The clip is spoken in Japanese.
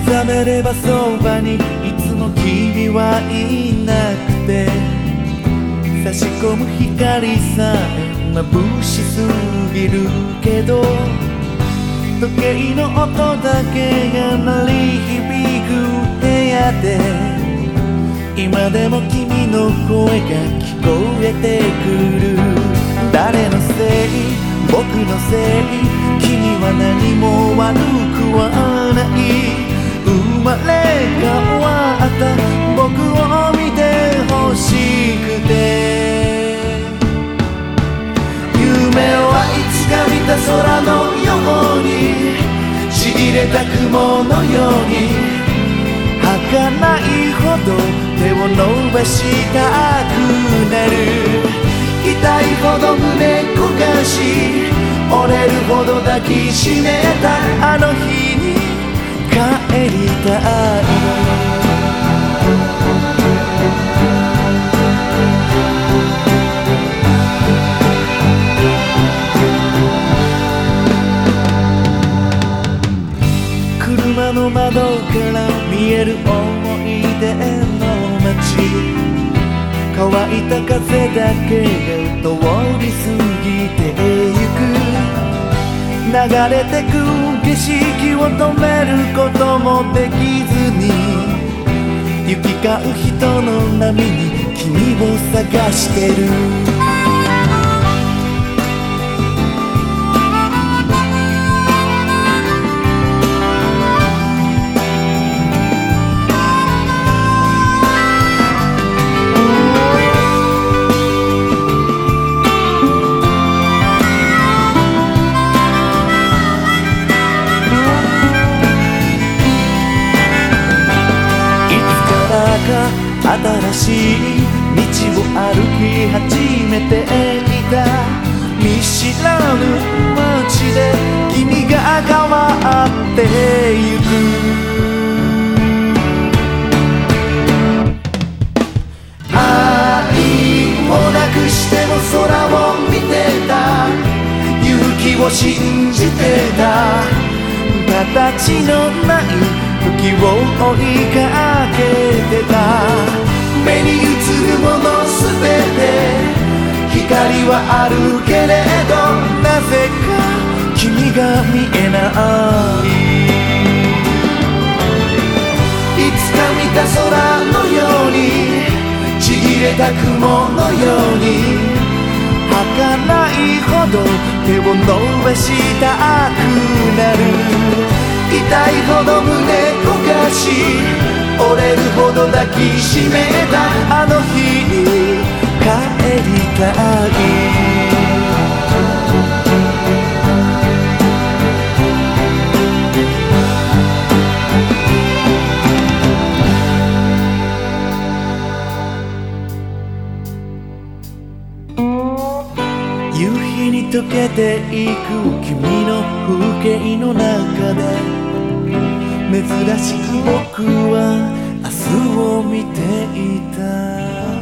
けばそばにいつも君はいなくて。差し込む光さえ眩しすぎるけど。時計の音だけが鳴り響く部屋で。今でも君の声が聞こえてくる。誰のせい？僕のせい？君は何も悪くはない生まれ変わった僕を見てほしくて。夢はいつか見た空のようにちぎれた雲のように儚いほど手を伸ばしたくなる。痛いほど胸焦がし折れるほど抱きしめたあの日にりたい車の窓から見える思い出の街乾いた風だけが通り過ぎてゆく。流れてく。景色を止めることもできずに行き交う人の波に君を探してる。新しい道を歩き始めていた見知らぬ街で君が変わってゆく。愛をなくしても空を見てた。勇気を信じてた。形のない時を追いかけに映るものすべて光はあるけれどなぜか君が見えない。いつか見た空のようにちぎれた雲のように儚いほど手を伸ばしたくなる。痛いほど胸焦がし折れるほど抱きしめたあの日に帰りたい。夕日に溶けていく君の風景の中で珍しく僕は明日を見ていた。